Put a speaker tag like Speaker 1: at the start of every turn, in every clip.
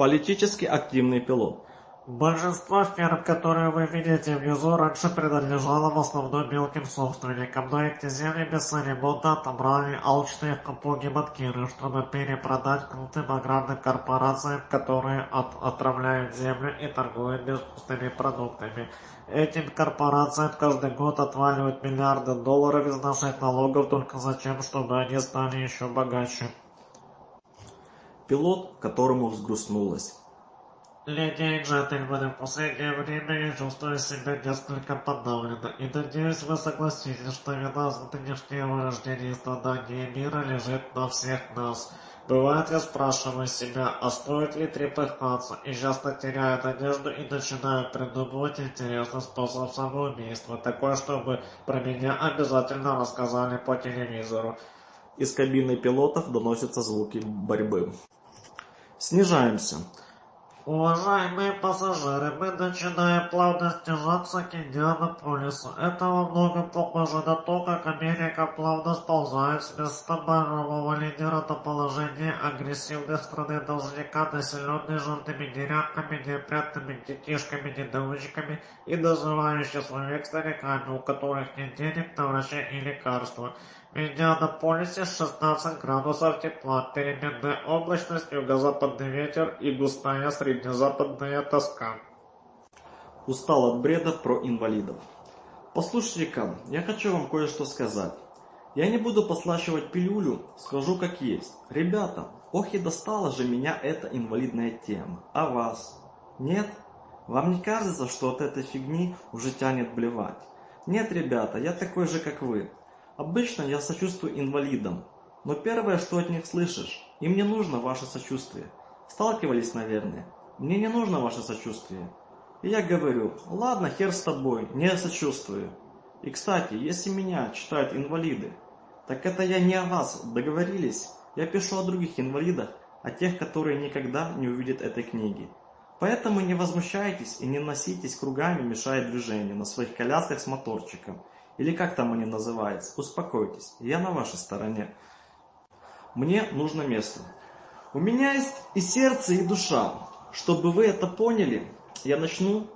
Speaker 1: политически активный пилот.
Speaker 2: Большинство ферм, которые вы видите внизу, раньше принадлежало в основном мелким собственникам, но эти земли бесцеремонно отобрали алчные капуги-банкиры, чтобы перепродать крупным аграрным корпорациям, которые от отравляют землю и торгуют безвкусными продуктами. Этим корпорациям каждый год отваливают миллиарды долларов из наших налогов только за тем, чтобы они стали еще богаче
Speaker 1: пилот, которому взгрустнулось.
Speaker 2: Людей джетик будем последнее время я себя несколько подавлено, и надеюсь вы согласитесь, что вина за нынешнее и страдания мира лежит на всех нас. Бывает, я спрашиваю себя, а стоит ли трепыхаться, и часто теряю надежду и начинаю придумывать интересный способ самоубийства, такой, чтобы про меня обязательно рассказали по телевизору.
Speaker 1: Из кабины пилотов доносятся звуки борьбы снижаемся.
Speaker 2: Уважаемые пассажиры, мы начинаем плавно снижаться к Индианаполису. Это во многом похоже на то, как Америка плавно сползает с места мирового лидера до положения агрессивной страны-должника, населенной желтыми деревками, неопрятными детишками, недоучками и доживающих своих стариками, у которых нет денег на врача и лекарства. Mediana полюсе 16 градусов тепла, переменная облачность, юго-западный ветер и густая среднезападная тоска.
Speaker 1: Устал от бреда про инвалидов. Послушайте-ка, я хочу вам кое-что сказать. Я не буду послащивать пилюлю, скажу как есть. Ребята, ох и достала же меня эта инвалидная тема. А вас? Нет? Вам не кажется, что от этой фигни уже тянет блевать? Нет, ребята, я такой же, как вы. Обычно я сочувствую инвалидам, но первое, что от них слышишь, им не нужно ваше сочувствие. Сталкивались, наверное. Мне не нужно ваше сочувствие. И я говорю, ладно, хер с тобой, не сочувствую. И, кстати, если меня читают инвалиды, так это я не о вас, договорились? Я пишу о других инвалидах, о тех, которые никогда не увидят этой книги. Поэтому не возмущайтесь и не носитесь кругами, мешая движению на своих колясках с моторчиком – или как там они называются, успокойтесь, я на вашей стороне. Мне нужно место. У меня есть и сердце, и душа. Чтобы вы это поняли, я начну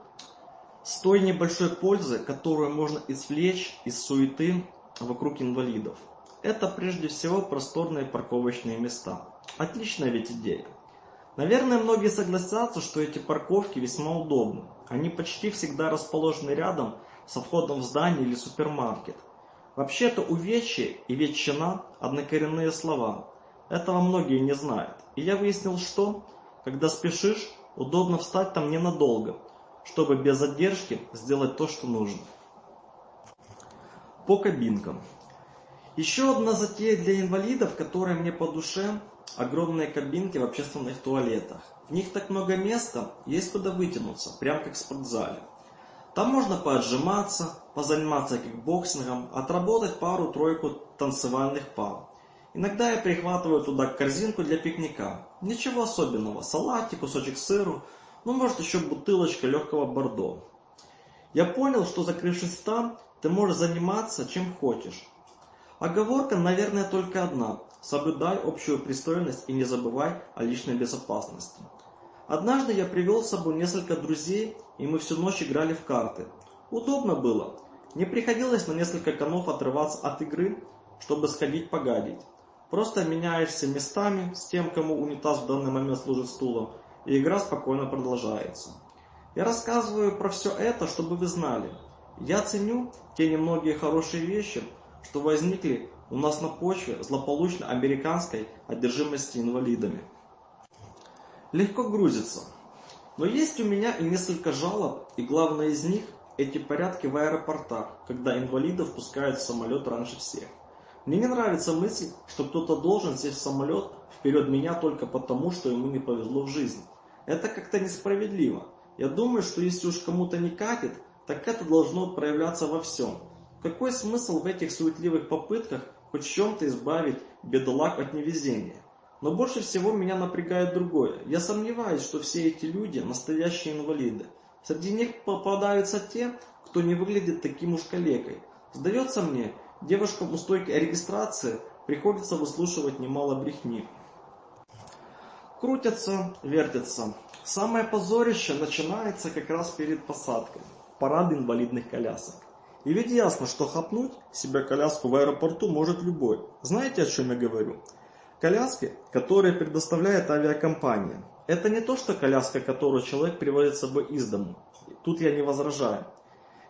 Speaker 1: с той небольшой пользы, которую можно извлечь из суеты вокруг инвалидов. Это прежде всего просторные парковочные места. Отличная ведь идея. Наверное, многие согласятся, что эти парковки весьма удобны. Они почти всегда расположены рядом со входом в здание или супермаркет. Вообще-то увечье и ветчина – однокоренные слова. Этого многие не знают. И я выяснил, что, когда спешишь, удобно встать там ненадолго, чтобы без задержки сделать то, что нужно. По кабинкам. Еще одна затея для инвалидов, которая мне по душе – огромные кабинки в общественных туалетах. В них так много места, есть куда вытянуться, прям как в спортзале. Там можно поотжиматься, позаниматься кикбоксингом, отработать пару-тройку танцевальных па. Иногда я прихватываю туда корзинку для пикника. Ничего особенного, салатик, кусочек сыру, ну может еще бутылочка легкого бордо. Я понял, что закрывшись там, ты можешь заниматься чем хочешь. Оговорка, наверное, только одна. Соблюдай общую пристойность и не забывай о личной безопасности. Однажды я привел с собой несколько друзей и мы всю ночь играли в карты. Удобно было. Не приходилось на несколько конов отрываться от игры, чтобы сходить погадить. Просто меняешься местами с тем, кому унитаз в данный момент служит стулом, и игра спокойно продолжается. Я рассказываю про все это, чтобы вы знали. Я ценю те немногие хорошие вещи, что возникли у нас на почве злополучной американской одержимости инвалидами. Легко грузится – но есть у меня и несколько жалоб, и главное из них – эти порядки в аэропортах, когда инвалидов пускают в самолет раньше всех. Мне не нравится мысль, что кто-то должен сесть в самолет вперед меня только потому, что ему не повезло в жизни. Это как-то несправедливо. Я думаю, что если уж кому-то не катит, так это должно проявляться во всем. Какой смысл в этих суетливых попытках хоть чем-то избавить бедолаг от невезения? Но больше всего меня напрягает другое. Я сомневаюсь, что все эти люди – настоящие инвалиды. Среди них попадаются те, кто не выглядит таким уж калекой. Сдается мне, девушкам у стойки регистрации приходится выслушивать немало брехни. Крутятся, вертятся. Самое позорище начинается как раз перед посадкой. Парад инвалидных колясок. И ведь ясно, что хапнуть себе коляску в аэропорту может любой. Знаете, о чем я говорю? Коляски, которые предоставляет авиакомпания, это не то, что коляска, которую человек приводит с собой из дому. Тут я не возражаю.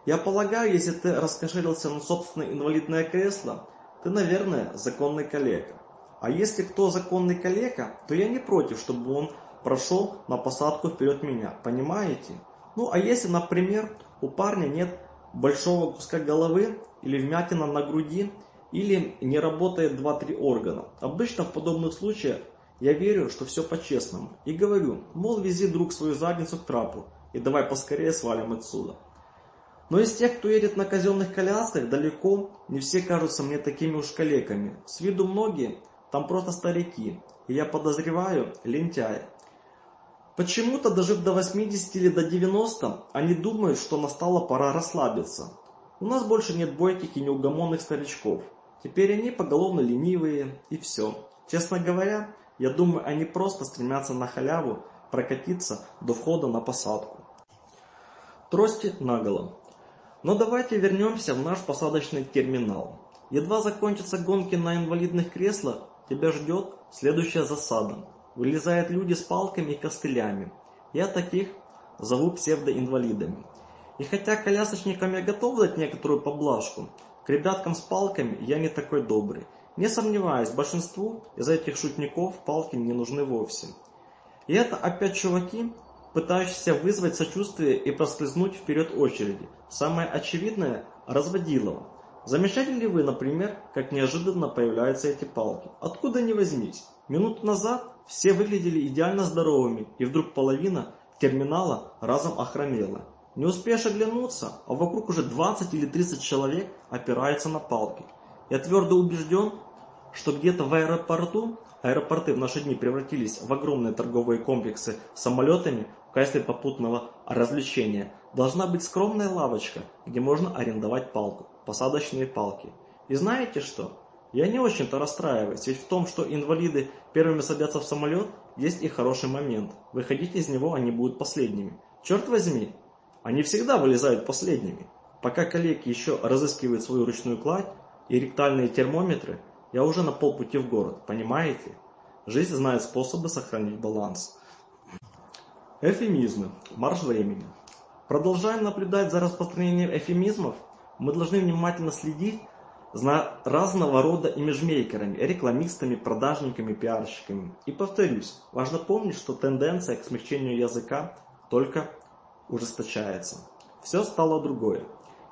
Speaker 1: Я полагаю, если ты раскошелился на собственное инвалидное кресло, ты, наверное, законный коллега. А если кто законный коллега, то я не против, чтобы он прошел на посадку вперед меня, понимаете? Ну, а если, например, у парня нет большого куска головы или вмятина на груди, или не работает 2-3 органа. А обычно в подобных случаях я верю, что все по-честному. И говорю, мол, вези друг свою задницу к трапу и давай поскорее свалим отсюда. Но из тех, кто едет на казенных колясках, далеко не все кажутся мне такими уж калеками. С виду многие там просто старики, и я подозреваю лентяи. Почему-то, дожив до 80 или до 90, они думают, что настала пора расслабиться. У нас больше нет бойких и неугомонных старичков. Теперь они поголовно ленивые, и все. Честно говоря, я думаю, они просто стремятся на халяву прокатиться до входа на посадку. Трости наголо. Но давайте вернемся в наш посадочный терминал. Едва закончатся гонки на инвалидных креслах, тебя ждет следующая засада. Вылезают люди с палками и костылями. Я таких зову псевдоинвалидами. И хотя колясочникам я готов дать некоторую поблажку, к ребяткам с палками я не такой добрый. Не сомневаюсь, большинству из этих шутников палки не нужны вовсе. И это опять чуваки, пытающиеся вызвать сочувствие и проскользнуть вперед очереди. Самое очевидное – разводилово. Замечали ли вы, например, как неожиданно появляются эти палки? Откуда они возьмись? Минут назад все выглядели идеально здоровыми, и вдруг половина терминала разом охромела не успеешь оглянуться, а вокруг уже 20 или 30 человек опирается на палки. Я твердо убежден, что где-то в аэропорту, аэропорты в наши дни превратились в огромные торговые комплексы с самолетами в качестве попутного развлечения, должна быть скромная лавочка, где можно арендовать палку, посадочные палки. И знаете что? Я не очень-то расстраиваюсь, ведь в том, что инвалиды первыми садятся в самолет, есть и хороший момент. Выходить из него они будут последними. Черт возьми, они всегда вылезают последними. Пока коллеги еще разыскивают свою ручную кладь и ректальные термометры, я уже на полпути в город, понимаете? Жизнь знает способы сохранить баланс. Эфемизмы. Марш времени. Продолжаем наблюдать за распространением эфемизмов. Мы должны внимательно следить за разного рода имиджмейкерами, рекламистами, продажниками, пиарщиками. И повторюсь, важно помнить, что тенденция к смягчению языка только ужесточается. Все стало другое.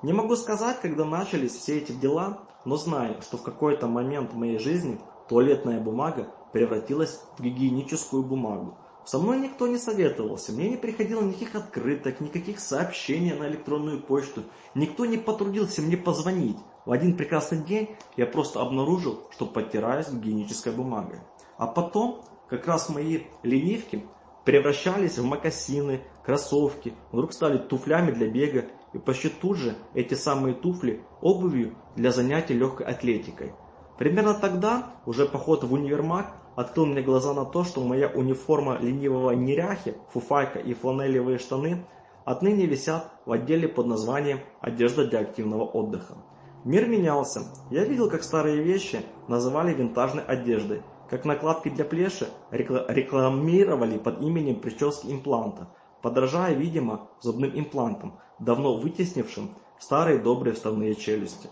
Speaker 1: Не могу сказать, когда начались все эти дела, но знаю, что в какой-то момент в моей жизни туалетная бумага превратилась в гигиеническую бумагу. Со мной никто не советовался, мне не приходило никаких открыток, никаких сообщений на электронную почту. Никто не потрудился мне позвонить. В один прекрасный день я просто обнаружил, что подтираюсь гигиенической бумагой. А потом, как раз мои ленивки превращались в мокасины, кроссовки, вдруг стали туфлями для бега, и почти тут же эти самые туфли обувью для занятий легкой атлетикой. Примерно тогда уже поход в универмаг открыл мне глаза на то, что моя униформа ленивого неряхи, фуфайка и фланелевые штаны отныне висят в отделе под названием «Одежда для активного отдыха». Мир менялся. Я видел, как старые вещи называли винтажной одеждой, как накладки для плеши, рекламировали под именем прически импланта, подражая, видимо, зубным имплантам, давно вытеснившим старые добрые вставные челюсти.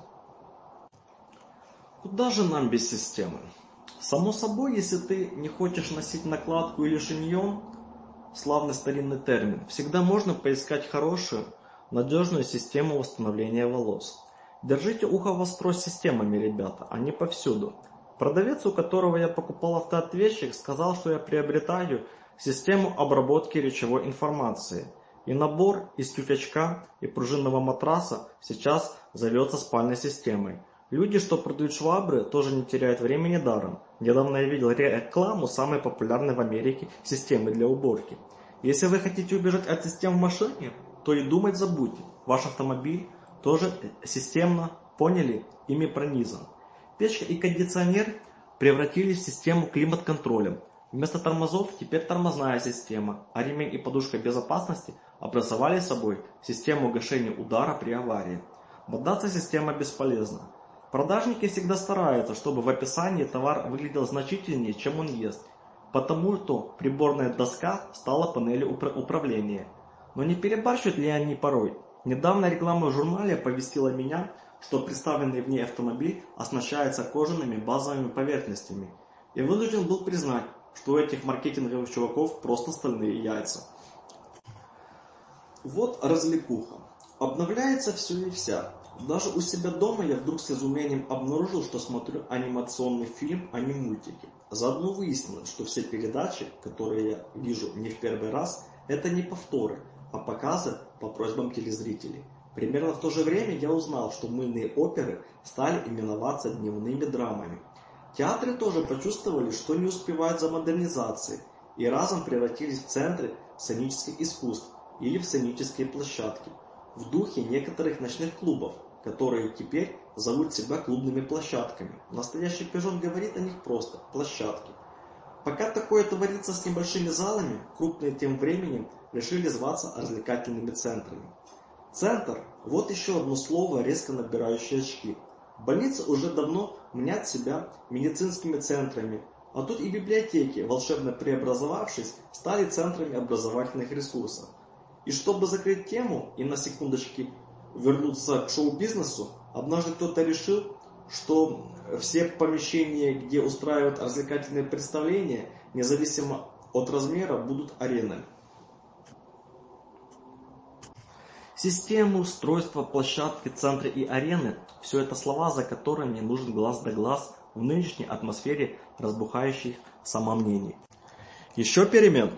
Speaker 1: Куда же нам без системы? Само собой, если ты не хочешь носить накладку или шиньон, славный старинный термин, всегда можно поискать хорошую, надежную систему восстановления волос. Держите ухо востро с системами, ребята, а они повсюду. Продавец, у которого я покупал автоответчик, сказал, что я приобретаю систему обработки речевой информации. И набор из тюфячка и пружинного матраса сейчас зовется спальной системой. Люди, что продают швабры, тоже не теряют времени даром. Недавно я видел рекламу самой популярной в Америке системы для уборки. Если вы хотите убежать от систем в машине, то и думать забудьте. Ваш автомобиль тоже системно, поняли, ими пронизан печка и кондиционер превратились в систему климат-контроля. Вместо тормозов теперь тормозная система, а ремень и подушка безопасности образовали собой систему гашения удара при аварии. бодаться система бесполезна. Продажники всегда стараются, чтобы в описании товар выглядел значительнее, чем он есть, потому что приборная доска стала панелью управления. Но не перебарщивают ли они порой? Недавно реклама в журнале повестила меня, что представленный в ней автомобиль а оснащается кожаными базовыми поверхностями. Я вынужден был признать, что у этих маркетинговых чуваков просто стальные яйца. Вот развлекуха. Обновляется все и вся. Даже у себя дома я вдруг с изумлением обнаружил, что смотрю анимационный фильм, а не мультики. Заодно выяснилось, что все передачи, которые я вижу не в первый раз, это не повторы, а показы по просьбам телезрителей – Примерно в то же время я узнал, что мыльные оперы стали именоваться дневными драмами. Театры тоже почувствовали, что не успевают за модернизацией, и разом превратились в центры сценических искусств или в сценические площадки, в духе некоторых ночных клубов, которые теперь зовут себя клубными площадками. Настоящий пижон говорит о них просто – площадки. Пока такое творится с небольшими залами, крупные тем временем решили зваться развлекательными центрами. Центр. Вот еще одно слово, резко набирающее очки. Больницы уже давно мнят себя медицинскими центрами, а тут и библиотеки, волшебно преобразовавшись, стали центрами образовательных ресурсов. И чтобы закрыть тему и на секундочки вернуться к шоу-бизнесу, однажды кто-то решил, что все помещения, где устраивают развлекательные представления, независимо от размера, будут аренами. Систему, устройство, площадки, центры и арены – все это слова, за которыми нужен глаз да глаз в нынешней атмосфере разбухающих самомнений. Еще перемен.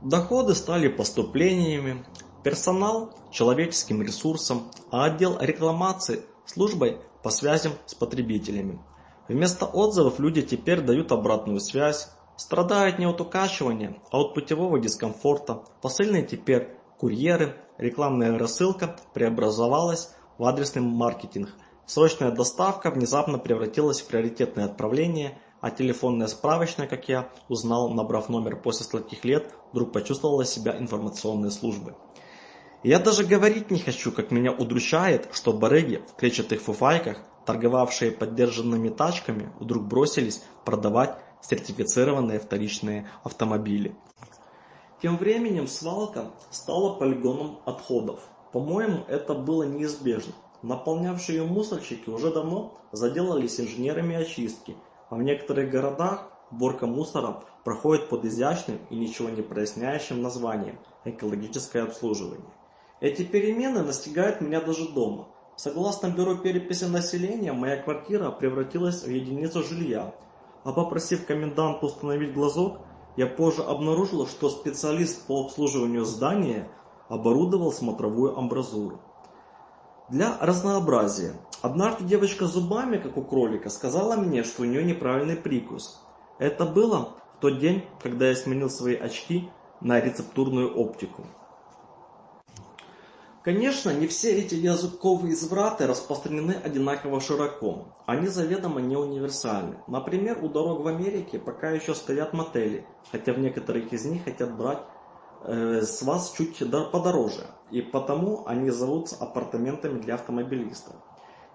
Speaker 1: Доходы стали поступлениями, персонал – человеческим ресурсом, а отдел рекламации – службой по связям с потребителями. Вместо отзывов люди теперь дают обратную связь, страдают не от укачивания, а от путевого дискомфорта. Посыльные теперь курьеры, рекламная рассылка преобразовалась в адресный маркетинг. Срочная доставка внезапно превратилась в приоритетное отправление, а телефонная справочная, как я узнал, набрав номер после стольких лет, вдруг почувствовала себя информационной службой. Я даже говорить не хочу, как меня удручает, что барыги в клетчатых фуфайках, торговавшие поддержанными тачками, вдруг бросились продавать сертифицированные вторичные автомобили. Тем временем свалка стала полигоном отходов. По-моему, это было неизбежно. Наполнявшие ее мусорщики уже давно заделались инженерами очистки, а в некоторых городах Борка мусора проходит под изящным и ничего не проясняющим названием – экологическое обслуживание. Эти перемены настигают меня даже дома. Согласно бюро переписи населения, моя квартира превратилась в единицу жилья, а попросив коменданта установить глазок, я позже обнаружила, что специалист по обслуживанию здания оборудовал смотровую амбразуру. Для разнообразия. Однажды девочка зубами, как у кролика, сказала мне, что у нее неправильный прикус. Это было в тот день, когда я сменил свои очки на рецептурную оптику. Конечно, не все эти языковые извраты распространены одинаково широко. Они заведомо не универсальны. Например, у дорог в Америке пока еще стоят мотели, хотя в некоторых из них хотят брать э, с вас чуть подороже, и потому они зовутся апартаментами для автомобилистов.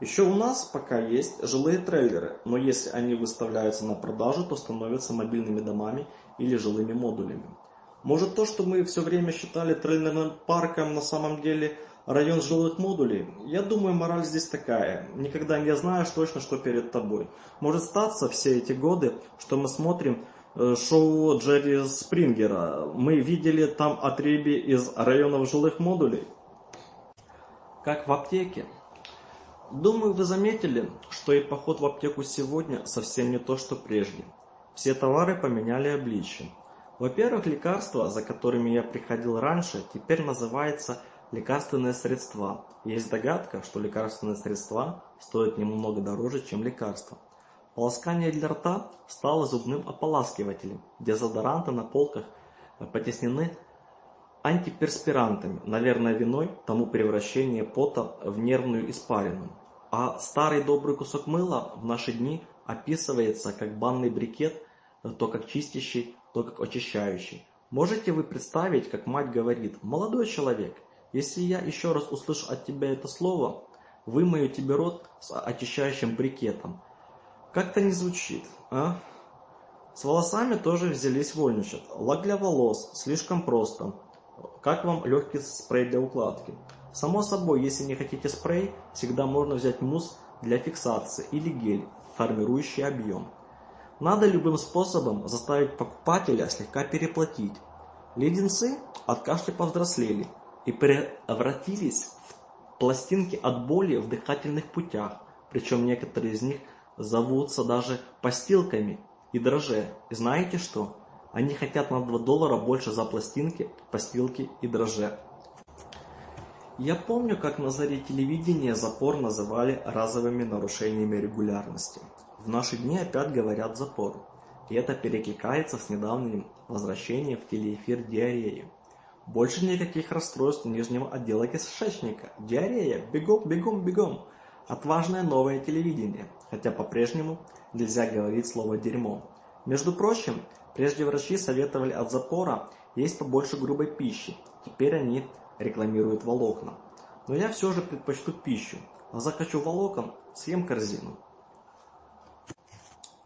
Speaker 1: Еще у нас пока есть жилые трейлеры, но если они выставляются на продажу, то становятся мобильными домами или жилыми модулями. Может, то, что мы все время считали трейлерным парком, на самом деле район жилых модулей? Я думаю, мораль здесь такая. Никогда не знаешь точно, что перед тобой. Может статься все эти годы, что мы смотрим э, шоу Джерри Спрингера. Мы видели там отребье из районов жилых модулей. Как в аптеке. Думаю, вы заметили, что и поход в аптеку сегодня совсем не то, что прежде. Все товары поменяли обличие. Во-первых, лекарства, за которыми я приходил раньше, теперь называется лекарственное средство. Есть догадка, что лекарственные средства стоят немного дороже, чем лекарства. Полоскание для рта стало зубным ополаскивателем. Дезодоранты на полках э, потеснены антиперспирантами, наверное, виной тому превращение пота в нервную испарину. А старый добрый кусок мыла в наши дни описывается как банный брикет, э, то как чистящий только очищающий. Можете вы представить, как мать говорит, «Молодой человек, если я еще раз услышу от тебя это слово, вымою тебе рот с очищающим брикетом». Как-то не звучит, а? С волосами тоже взялись вольничать. Лак для волос, слишком просто. Как вам легкий спрей для укладки? Само собой, если не хотите спрей, всегда можно взять мусс для фиксации или гель, формирующий объем. Надо любым способом заставить покупателя слегка переплатить. Леденцы от кашля повзрослели и превратились в пластинки от боли в дыхательных путях, причем некоторые из них зовутся даже постилками и дроже. И знаете что? Они хотят на 2 доллара больше за пластинки, постилки и дроже. Я помню, как на заре телевидения запор называли разовыми нарушениями регулярности. В наши дни опять говорят запор. И это перекликается с недавним возвращением в телеэфир диареи. Больше никаких расстройств нижнего отдела кишечника. Диарея. Бегом, бегом, бегом. Отважное новое телевидение. Хотя по-прежнему нельзя говорить слово «дерьмо». Между прочим, прежде врачи советовали от запора есть побольше грубой пищи. Теперь они рекламируют волокна. Но я все же предпочту пищу. А закачу волокон, съем корзину.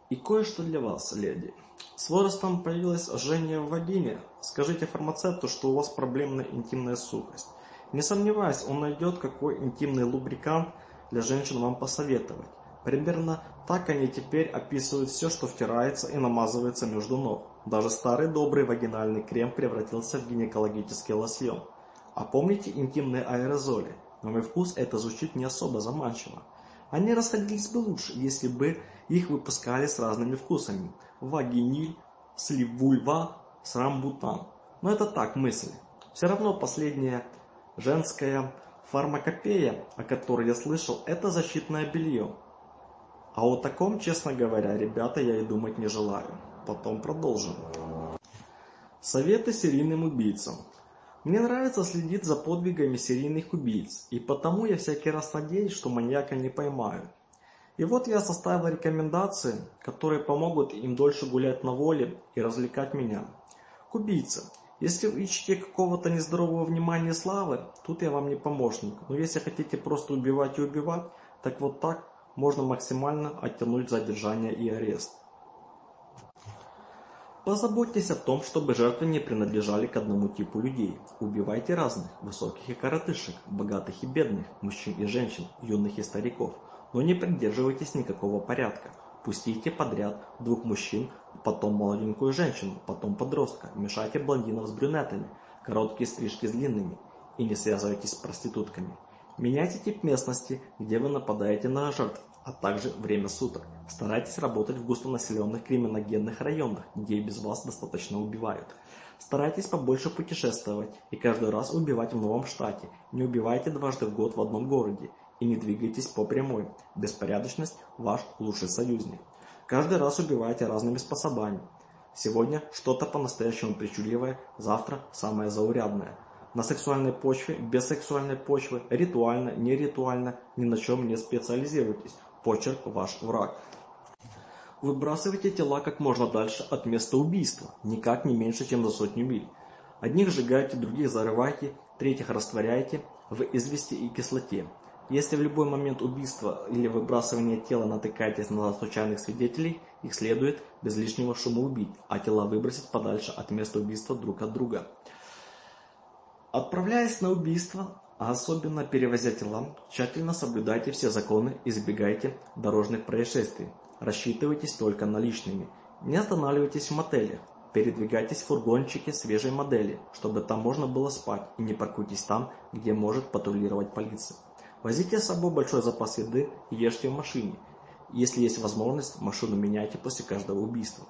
Speaker 1: И кое-что для вас, леди. С возрастом появилось жжение в вагине. Скажите фармацевту, что у вас проблемная интимная сухость. Не сомневаюсь, он найдет, какой интимный лубрикант для женщин вам посоветовать. Примерно так они теперь описывают все, что втирается и намазывается между ног. Даже старый добрый вагинальный крем превратился в гинекологический лосьон. А помните интимные аэрозоли? На мой вкус это звучит не особо заманчиво. Они расходились бы лучше, если бы их выпускали с разными вкусами. Вагиниль, сливульва, срамбутан. Но это так, мысли. Все равно последняя женская фармакопея, о которой я слышал, это защитное белье. А о таком, честно говоря, ребята, я и думать не желаю. Потом продолжим. Советы серийным убийцам. Мне нравится следить за подвигами серийных убийц, и потому я всякий раз надеюсь, что маньяка не поймают. И вот я составил рекомендации, которые помогут им дольше гулять на воле и развлекать меня. К убийце. Если вы ищете какого-то нездорового внимания и славы, тут я вам не помощник. Но если хотите просто убивать и убивать, так вот так можно максимально оттянуть задержание и арест. Позаботьтесь о том, чтобы жертвы не принадлежали к одному типу людей. Убивайте разных, высоких и коротышек, богатых и бедных, мужчин и женщин, юных и стариков. Но не придерживайтесь никакого порядка. Пустите подряд двух мужчин, потом молоденькую женщину, потом подростка. Мешайте блондинов с брюнетами, короткие стрижки с длинными. И не связывайтесь с проститутками. Меняйте тип местности, где вы нападаете на жертв а также время суток. Старайтесь работать в густонаселенных криминогенных районах, где без вас достаточно убивают. Старайтесь побольше путешествовать и каждый раз убивать в новом штате. Не убивайте дважды в год в одном городе и не двигайтесь по прямой. Беспорядочность – ваш лучший союзник. Каждый раз убивайте разными способами. Сегодня что-то по-настоящему причудливое, завтра самое заурядное. На сексуальной почве, без сексуальной почвы, ритуально, неритуально, ни на чем не специализируйтесь почерк ваш враг. Выбрасывайте тела как можно дальше от места убийства, никак не меньше, чем за сотню миль. Одних сжигайте, других зарывайте, третьих растворяйте в извести и кислоте. Если в любой момент убийства или выбрасывания тела натыкаетесь на случайных свидетелей, их следует без лишнего шума убить, а тела выбросить подальше от места убийства друг от друга. Отправляясь на убийство, а особенно перевозя тела, тщательно соблюдайте все законы, избегайте дорожных происшествий. Рассчитывайтесь только наличными. Не останавливайтесь в мотеле. Передвигайтесь в фургончике свежей модели, чтобы там можно было спать и не паркуйтесь там, где может патрулировать полиция. Возите с собой большой запас еды и ешьте в машине. Если есть возможность, машину меняйте после каждого убийства.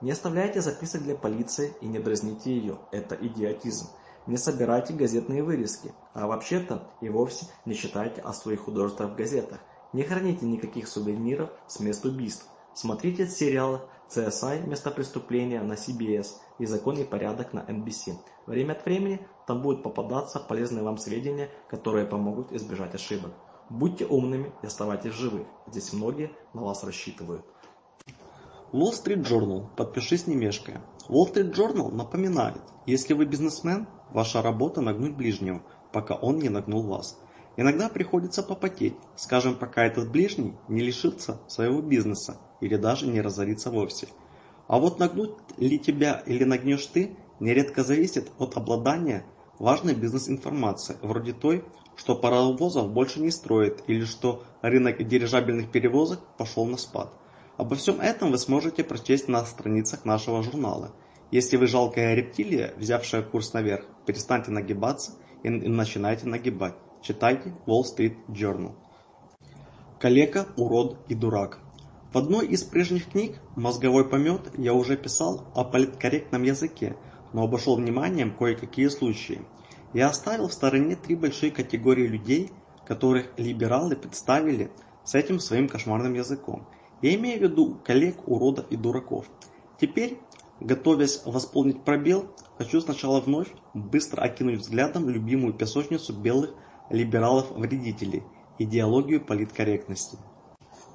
Speaker 1: Не оставляйте записок для полиции и не дразните ее. Это идиотизм. Не собирайте газетные вырезки, а вообще-то и вовсе не читайте о своих художествах в газетах. Не храните никаких сувениров с мест убийств. Смотрите сериалы CSI «Место преступления» на CBS и «Закон и порядок» на NBC. Время от времени там будут попадаться полезные вам сведения, которые помогут избежать ошибок. Будьте умными и оставайтесь живы. Здесь многие на вас рассчитывают. Wall Street Journal. Подпишись не мешкая. Wall Street Journal напоминает, если вы бизнесмен, Ваша работа нагнуть ближнего, пока он не нагнул вас. Иногда приходится попотеть, скажем, пока этот ближний не лишится своего бизнеса или даже не разорится вовсе. А вот нагнуть ли тебя или нагнешь ты, нередко зависит от обладания важной бизнес-информацией вроде той, что паровозов больше не строит или что рынок дирижабельных перевозок пошел на спад. Обо всем этом вы сможете прочесть на страницах нашего журнала – если вы жалкая рептилия, взявшая курс наверх, перестаньте нагибаться и, начинайте нагибать. Читайте Wall Street Journal. Калека, урод и дурак. В одной из прежних книг «Мозговой помет» я уже писал о политкорректном языке, но обошел вниманием кое-какие случаи. Я оставил в стороне три большие категории людей, которых либералы представили с этим своим кошмарным языком. Я имею в виду коллег, уродов и дураков. Теперь Готовясь восполнить пробел, хочу сначала вновь быстро окинуть взглядом любимую песочницу белых либералов-вредителей – идеологию политкорректности.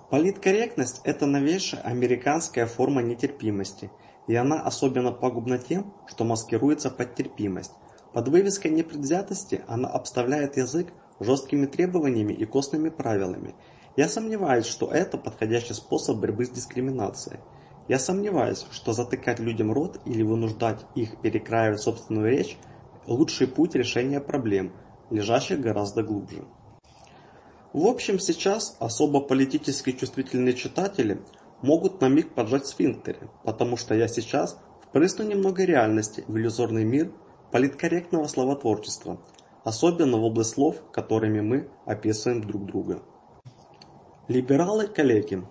Speaker 1: Политкорректность – это новейшая американская форма нетерпимости, и она особенно пагубна тем, что маскируется под терпимость. Под вывеской непредвзятости она обставляет язык жесткими требованиями и костными правилами. Я сомневаюсь, что это подходящий способ борьбы с дискриминацией – я сомневаюсь, что затыкать людям рот или вынуждать их перекраивать собственную речь – лучший путь решения проблем, лежащих гораздо глубже. В общем, сейчас особо политически чувствительные читатели могут на миг поджать сфинктеры, потому что я сейчас впрысну немного реальности в иллюзорный мир политкорректного словотворчества, особенно в область слов, которыми мы описываем друг друга. Либералы, коллеги.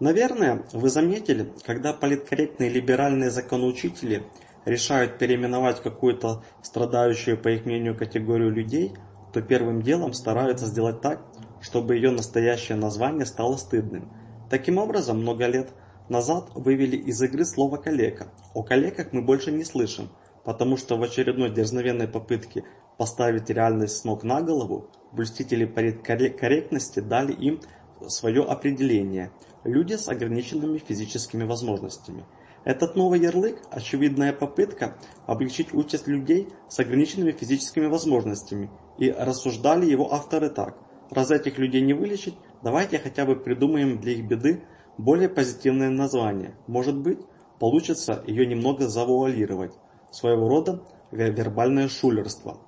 Speaker 1: Наверное, вы заметили, когда политкорректные либеральные законоучители решают переименовать какую-то страдающую, по их мнению, категорию людей, то первым делом стараются сделать так, чтобы ее настоящее название стало стыдным. Таким образом, много лет назад вывели из игры слово «калека». О калеках мы больше не слышим, потому что в очередной дерзновенной попытке поставить реальность с ног на голову, блюстители политкорректности дали им свое определение – люди с ограниченными физическими возможностями. Этот новый ярлык – очевидная попытка облегчить участь людей с ограниченными физическими возможностями, и рассуждали его авторы так. Раз этих людей не вылечить, давайте хотя бы придумаем для их беды более позитивное название. Может быть, получится ее немного завуалировать. Своего рода вербальное шулерство.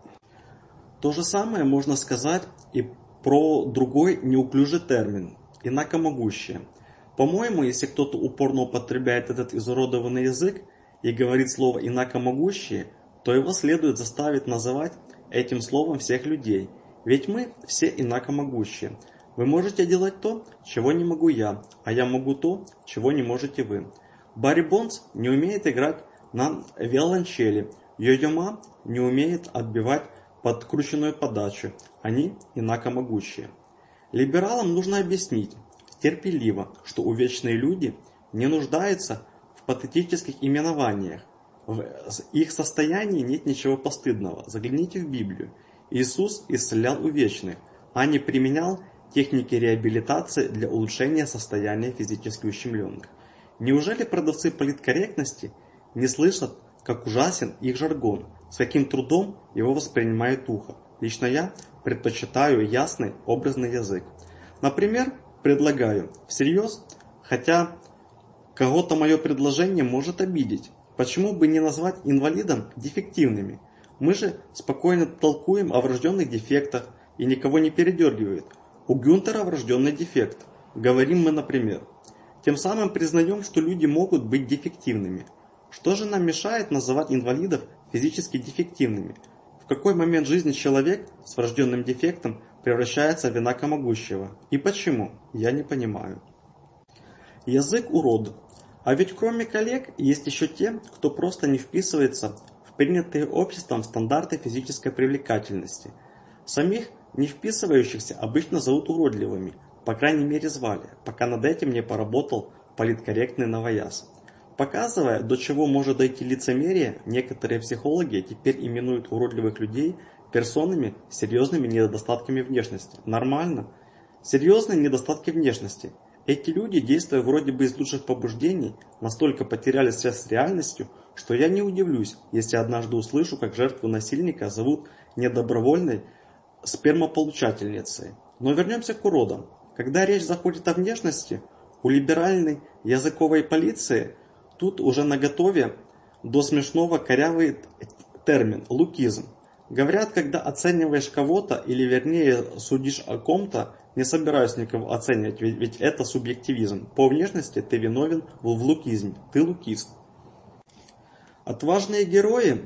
Speaker 1: То же самое можно сказать и про другой неуклюжий термин – инакомогущее – по-моему, если кто-то упорно употребляет этот изуродованный язык и говорит слово «инакомогущие», то его следует заставить называть этим словом всех людей, ведь мы все инакомогущие. Вы можете делать то, чего не могу я, а я могу то, чего не можете вы. Барри Бонс не умеет играть на виолончели, Йо-Йома не умеет отбивать подкрученную подачу, они инакомогущие. Либералам нужно объяснить, терпеливо, что у увечные люди не нуждаются в патетических именованиях. В их состоянии нет ничего постыдного. Загляните в Библию. Иисус исцелял увечных, а не применял техники реабилитации для улучшения состояния физически ущемленных. Неужели продавцы политкорректности не слышат, как ужасен их жаргон, с каким трудом его воспринимает ухо? Лично я предпочитаю ясный образный язык. Например, предлагаю всерьез, хотя кого-то мое предложение может обидеть. Почему бы не назвать инвалидом дефективными? Мы же спокойно толкуем о врожденных дефектах и никого не передергивает. У Гюнтера врожденный дефект. Говорим мы, например. Тем самым признаем, что люди могут быть дефективными. Что же нам мешает называть инвалидов физически дефективными? В какой момент жизни человек с врожденным дефектом превращается в вина могущего. И почему? Я не понимаю. Язык урод. А ведь кроме коллег есть еще те, кто просто не вписывается в принятые обществом стандарты физической привлекательности. Самих не вписывающихся обычно зовут уродливыми, по крайней мере звали, пока над этим не поработал политкорректный новояз. Показывая, до чего может дойти лицемерие, некоторые психологи теперь именуют уродливых людей персонами с серьезными недостатками внешности. Нормально. Серьезные недостатки внешности. Эти люди, действуя вроде бы из лучших побуждений, настолько потеряли связь с реальностью, что я не удивлюсь, если однажды услышу, как жертву насильника зовут недобровольной спермополучательницей. Но вернемся к уродам. Когда речь заходит о внешности, у либеральной языковой полиции тут уже наготове до смешного корявый термин «лукизм». Говорят, когда оцениваешь кого-то, или вернее судишь о ком-то, не собираюсь никого оценивать, ведь, ведь это субъективизм. По внешности ты виновен в лукизме, ты лукист. Отважные герои,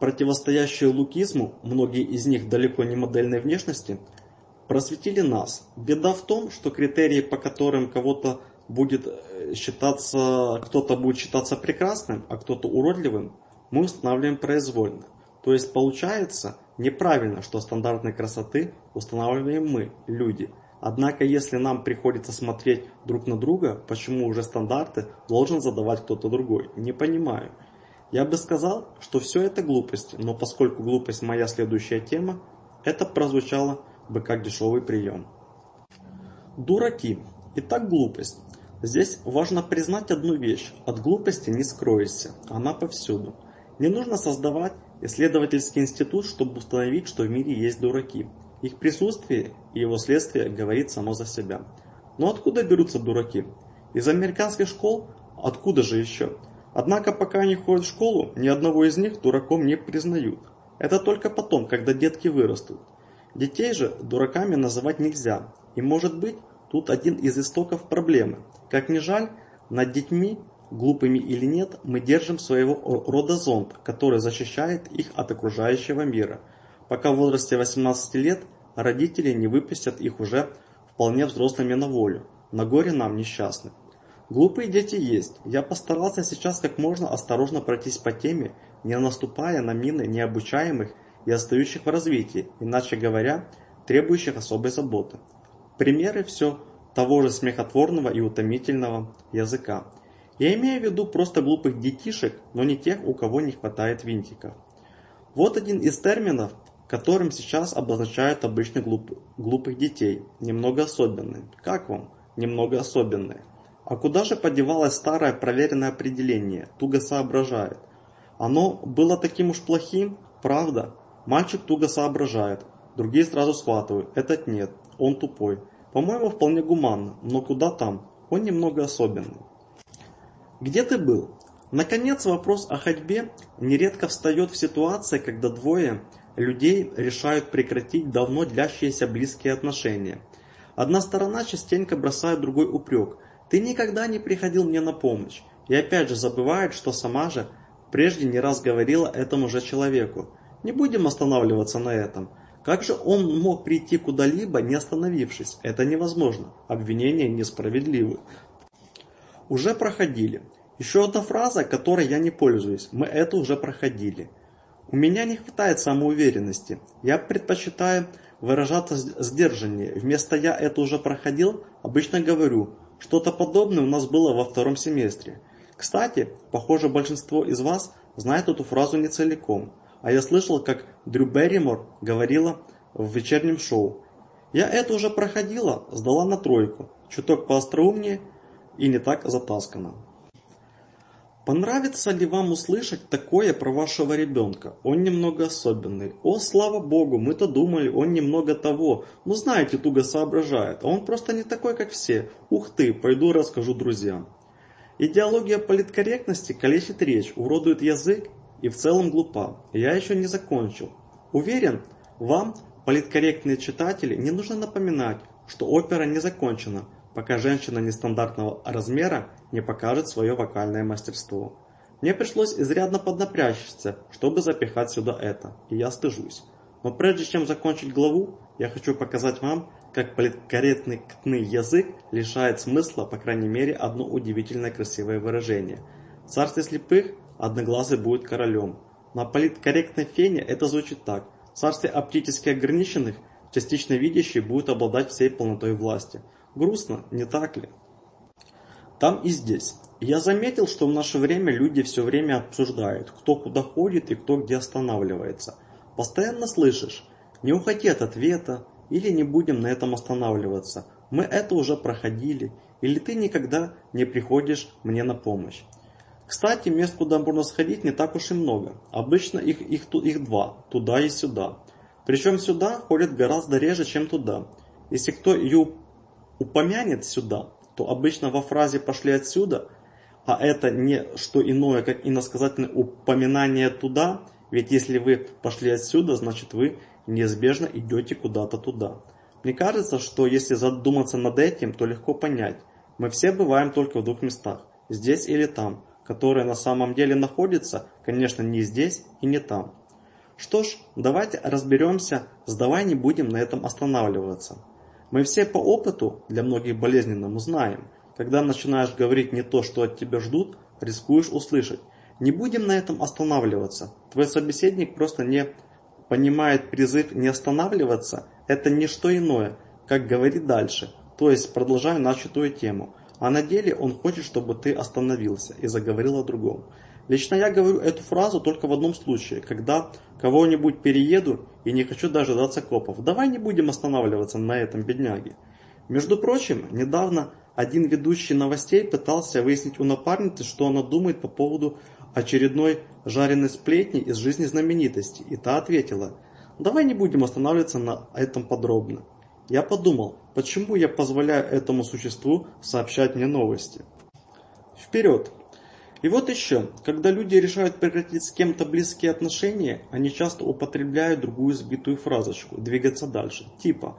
Speaker 1: противостоящие лукизму, многие из них далеко не модельной внешности, просветили нас. Беда в том, что критерии, по которым кого-то будет э, считаться, кто-то будет считаться прекрасным, а кто-то уродливым, мы устанавливаем произвольно. То есть получается неправильно, что стандартной красоты устанавливаем мы, люди. Однако, если нам приходится смотреть друг на друга, почему уже стандарты должен задавать кто-то другой? Не понимаю. Я бы сказал, что все это глупость, но поскольку глупость моя следующая тема, это прозвучало бы как дешевый прием. Дураки. Итак, глупость. Здесь важно признать одну вещь. От глупости не скроешься, она повсюду. Не нужно создавать Исследовательский институт, чтобы установить, что в мире есть дураки. Их присутствие и его следствие говорит само за себя. Но откуда берутся дураки? Из американских школ? Откуда же еще? Однако пока они ходят в школу, ни одного из них дураком не признают. Это только потом, когда детки вырастут. Детей же дураками называть нельзя. И может быть, тут один из истоков проблемы. Как ни жаль, над детьми глупыми или нет, мы держим своего рода зонт, который защищает их от окружающего мира, пока в возрасте 18 лет родители не выпустят их уже вполне взрослыми на волю. На горе нам несчастны. Глупые дети есть. Я постарался сейчас как можно осторожно пройтись по теме, не наступая на мины необучаемых и остающих в развитии, иначе говоря, требующих особой заботы. Примеры все того же смехотворного и утомительного языка. Я имею в виду просто глупых детишек, но не тех, у кого не хватает винтика. Вот один из терминов, которым сейчас обозначают обычно глуп, глупых детей, немного особенные. Как вам? Немного особенные. А куда же подевалось старое проверенное определение, туго соображает? Оно было таким уж плохим, правда? Мальчик туго соображает, другие сразу схватывают, этот нет, он тупой. По-моему, вполне гуманно, но куда там? Он немного особенный. Где ты был? Наконец, вопрос о ходьбе нередко встает в ситуации, когда двое людей решают прекратить давно длящиеся близкие отношения. Одна сторона частенько бросает другой упрек. «Ты никогда не приходил мне на помощь». И опять же забывает, что сама же прежде не раз говорила этому же человеку. Не будем останавливаться на этом. Как же он мог прийти куда-либо, не остановившись? Это невозможно. Обвинения несправедливы уже проходили. Еще одна фраза, которой я не пользуюсь. Мы это уже проходили. У меня не хватает самоуверенности. Я предпочитаю выражаться сдержаннее. Вместо «я это уже проходил» обычно говорю «что-то подобное у нас было во втором семестре». Кстати, похоже, большинство из вас знает эту фразу не целиком. А я слышал, как Дрю Берримор говорила в вечернем шоу. «Я это уже проходила, сдала на тройку, чуток поостроумнее и не так затаскана. Понравится ли вам услышать такое про вашего ребенка? Он немного особенный. О, слава богу, мы-то думали, он немного того. Ну, знаете, туго соображает. А он просто не такой, как все. Ух ты, пойду расскажу друзьям. Идеология политкорректности калечит речь, уродует язык и в целом глупа. Я еще не закончил. Уверен, вам, политкорректные читатели, не нужно напоминать, что опера не закончена – пока женщина нестандартного размера не покажет свое вокальное мастерство. Мне пришлось изрядно поднапрячься, чтобы запихать сюда это, и я стыжусь. Но прежде чем закончить главу, я хочу показать вам, как политкорректный ктный язык лишает смысла, по крайней мере, одно удивительно красивое выражение. В царстве слепых одноглазый будет королем. На политкорректной фене это звучит так. В царстве оптически ограниченных частично видящий будет обладать всей полнотой власти – Грустно, не так ли? Там и здесь. Я заметил, что в наше время люди все время обсуждают, кто куда ходит и кто где останавливается. Постоянно слышишь «не уходи от ответа» или «не будем на этом останавливаться», «мы это уже проходили» или «ты никогда не приходишь мне на помощь». Кстати, мест, куда можно сходить, не так уж и много. Обычно их, их, их два, туда и сюда. Причем сюда ходят гораздо реже, чем туда. Если кто и упомянет сюда, то обычно во фразе «пошли отсюда», а это не что иное, как иносказательное упоминание «туда», ведь если вы пошли отсюда, значит вы неизбежно идете куда-то туда. Мне кажется, что если задуматься над этим, то легко понять. Мы все бываем только в двух местах, здесь или там, которые на самом деле находятся, конечно, не здесь и не там. Что ж, давайте разберемся, сдавай не будем на этом останавливаться. Мы все по опыту, для многих болезненному, знаем, когда начинаешь говорить не то, что от тебя ждут, рискуешь услышать. Не будем на этом останавливаться. Твой собеседник просто не понимает призыв не останавливаться, это не что иное, как говорить дальше, то есть продолжай начатую тему. А на деле он хочет, чтобы ты остановился и заговорил о другом. Лично я говорю эту фразу только в одном случае, когда кого-нибудь перееду и не хочу дожидаться копов. Давай не будем останавливаться на этом бедняге. Между прочим, недавно один ведущий новостей пытался выяснить у напарницы, что она думает по поводу очередной жареной сплетни из жизни знаменитости, и та ответила, давай не будем останавливаться на этом подробно. Я подумал, почему я позволяю этому существу сообщать мне новости. Вперед! И вот еще, когда люди решают прекратить с кем-то близкие отношения, они часто употребляют другую сбитую фразочку «двигаться дальше», типа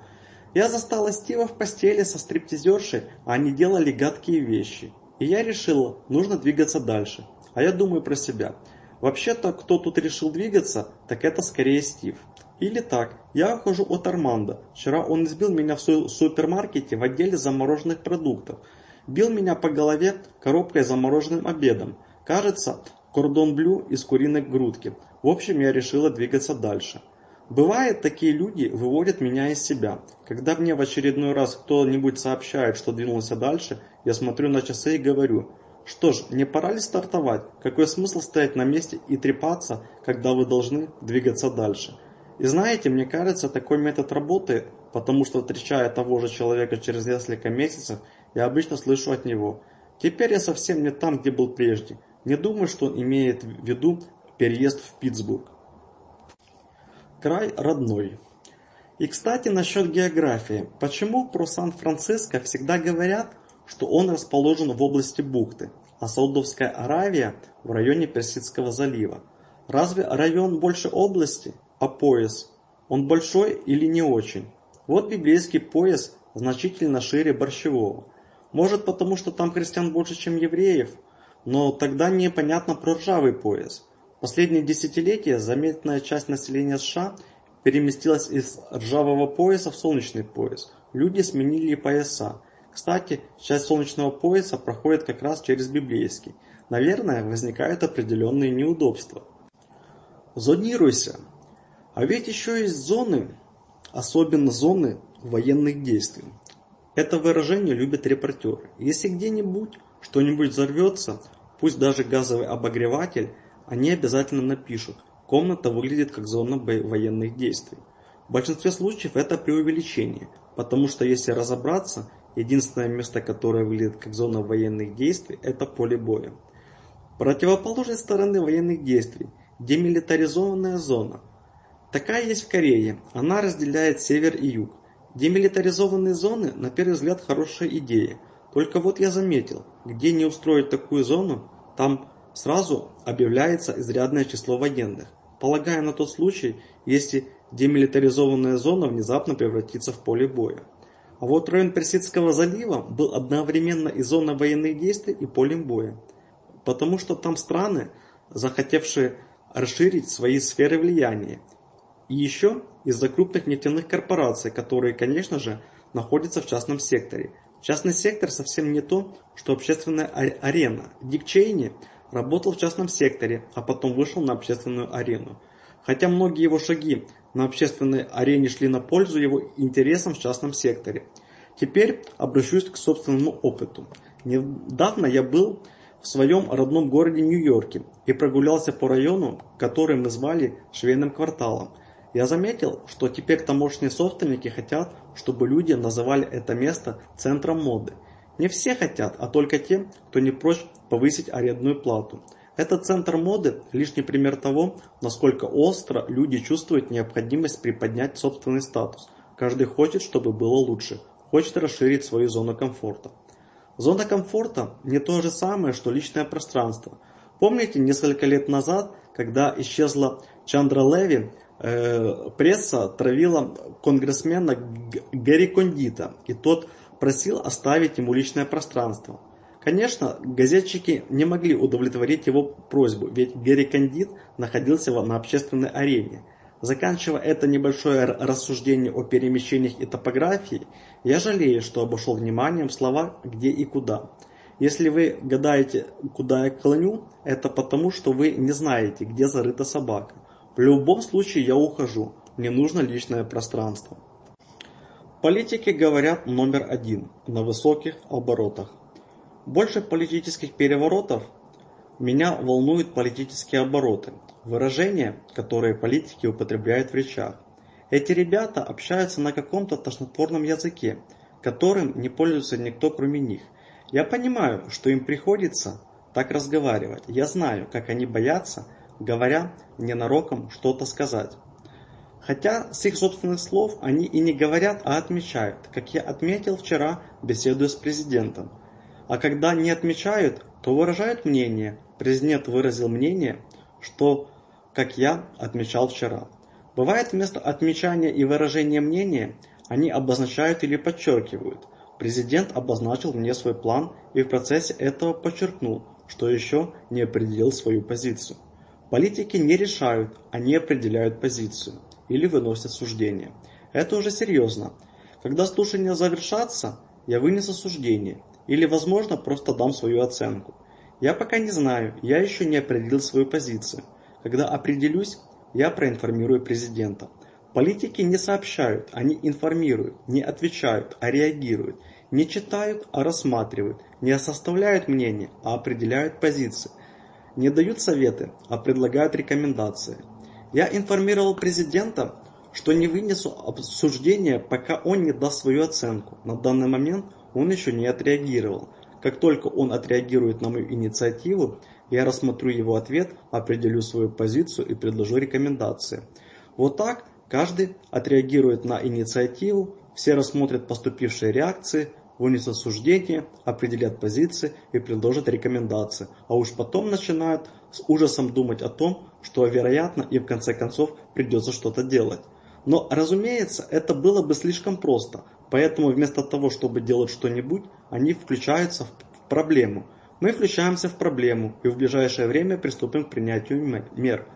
Speaker 1: «Я застала Стива в постели со стриптизершей, а они делали гадкие вещи, и я решила, нужно двигаться дальше, а я думаю про себя». Вообще-то, кто тут решил двигаться, так это скорее Стив. Или так, я ухожу от Армандо. Вчера он избил меня в супермаркете в отделе замороженных продуктов бил меня по голове коробкой с замороженным обедом. Кажется, кордон блю из куриной грудки. В общем, я решила двигаться дальше. Бывает, такие люди выводят меня из себя. Когда мне в очередной раз кто-нибудь сообщает, что двинулся дальше, я смотрю на часы и говорю, что ж, не пора ли стартовать? Какой смысл стоять на месте и трепаться, когда вы должны двигаться дальше? И знаете, мне кажется, такой метод работы, потому что встречая того же человека через несколько месяцев, я обычно слышу от него. Теперь я совсем не там, где был прежде. Не думаю, что он имеет в виду переезд в Питтсбург. Край родной. И, кстати, насчет географии. Почему про Сан-Франциско всегда говорят, что он расположен в области бухты, а Саудовская Аравия в районе Персидского залива? Разве район больше области, а пояс? Он большой или не очень? Вот библейский пояс значительно шире борщевого – может, потому что там христиан больше, чем евреев, но тогда непонятно про ржавый пояс. Последние десятилетия заметная часть населения США переместилась из ржавого пояса в солнечный пояс. Люди сменили пояса. Кстати, часть солнечного пояса проходит как раз через библейский. Наверное, возникают определенные неудобства. Зонируйся. А ведь еще есть зоны, особенно зоны военных действий. Это выражение любят репортеры. Если где-нибудь что-нибудь взорвется, пусть даже газовый обогреватель, они обязательно напишут «Комната выглядит как зона военных действий». В большинстве случаев это преувеличение, потому что если разобраться, единственное место, которое выглядит как зона военных действий, это поле боя. Противоположной стороны военных действий – демилитаризованная зона. Такая есть в Корее, она разделяет север и юг – Демилитаризованные зоны, на первый взгляд, хорошая идея. Только вот я заметил, где не устроить такую зону, там сразу объявляется изрядное число военных. полагая на тот случай, если демилитаризованная зона внезапно превратится в поле боя. А вот район Персидского залива был одновременно и зона военных действий, и полем боя. Потому что там страны, захотевшие расширить свои сферы влияния – и еще из-за крупных нефтяных корпораций, которые, конечно же, находятся в частном секторе. Частный сектор совсем не то, что общественная а-, арена. Дик Чейни работал в частном секторе, а потом вышел на общественную арену. Хотя многие его шаги на общественной арене шли на пользу его интересам в частном секторе. Теперь обращусь к собственному опыту. Недавно я был в своем родном городе Нью-Йорке и прогулялся по району, который мы звали Швейным кварталом – я заметил, что теперь таможенные собственники хотят, чтобы люди называли это место центром моды. Не все хотят, а только те, кто не прочь повысить арендную плату. Этот центр моды – лишний пример того, насколько остро люди чувствуют необходимость приподнять собственный статус. Каждый хочет, чтобы было лучше, хочет расширить свою зону комфорта. Зона комфорта – не то же самое, что личное пространство. Помните, несколько лет назад, когда исчезла Чандра Леви, пресса травила конгрессмена Гэри Кондита, и тот просил оставить ему личное пространство. Конечно, газетчики не могли удовлетворить его просьбу, ведь Гэри Кондит находился на общественной арене. Заканчивая это небольшое рассуждение о перемещениях и топографии, я жалею, что обошел вниманием слова «где и куда». Если вы гадаете, куда я клоню, это потому, что вы не знаете, где зарыта собака. В любом случае я ухожу. Мне нужно личное пространство. Политики говорят номер один на высоких оборотах. Больше политических переворотов меня волнуют политические обороты, выражения, которые политики употребляют в речах. Эти ребята общаются на каком-то тошнотворном языке, которым не пользуется никто кроме них. Я понимаю, что им приходится так разговаривать. Я знаю, как они боятся – говоря ненароком что-то сказать. Хотя с их собственных слов они и не говорят, а отмечают, как я отметил вчера, беседуя с президентом. А когда не отмечают, то выражают мнение, президент выразил мнение, что, как я отмечал вчера. Бывает вместо отмечания и выражения мнения они обозначают или подчеркивают. Президент обозначил мне свой план и в процессе этого подчеркнул, что еще не определил свою позицию. Политики не решают, они определяют позицию или выносят суждение. Это уже серьезно. Когда слушания завершатся, я вынесу суждение или, возможно, просто дам свою оценку. Я пока не знаю, я еще не определил свою позицию. Когда определюсь, я проинформирую президента. Политики не сообщают, они информируют, не отвечают, а реагируют, не читают, а рассматривают, не составляют мнение, а определяют позиции не дают советы, а предлагают рекомендации. Я информировал президента, что не вынесу обсуждения, пока он не даст свою оценку. На данный момент он еще не отреагировал. Как только он отреагирует на мою инициативу, я рассмотрю его ответ, определю свою позицию и предложу рекомендации. Вот так каждый отреагирует на инициативу, все рассмотрят поступившие реакции, вынесут суждение, определят позиции и предложат рекомендации, а уж потом начинают с ужасом думать о том, что, вероятно, и в конце концов придется что-то делать. Но, разумеется, это было бы слишком просто, поэтому вместо того, чтобы делать что-нибудь, они включаются в проблему. Мы включаемся в проблему и в ближайшее время приступим к принятию мер.